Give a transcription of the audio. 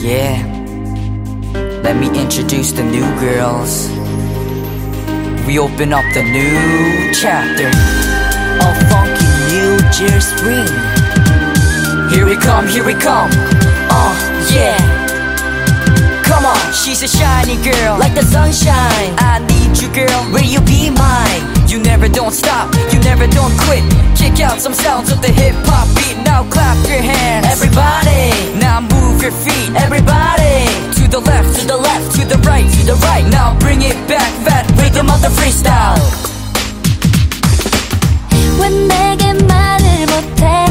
Yeah, let me introduce the new girls. We open up the new chapter of funky New Year's spring. Here we come, here we come. Uh, yeah. Come on, she's a shiny girl, like the sunshine. I need you, girl. Will you be mine? You never don't stop, you never don't quit. Kick out some sounds of the hip hop beat. Now clap your hands your feet. Everybody, to the left, to the left, to the right, to the right. Now bring it back, fat. rhythm of the freestyle. 왜 내게 말을 못해?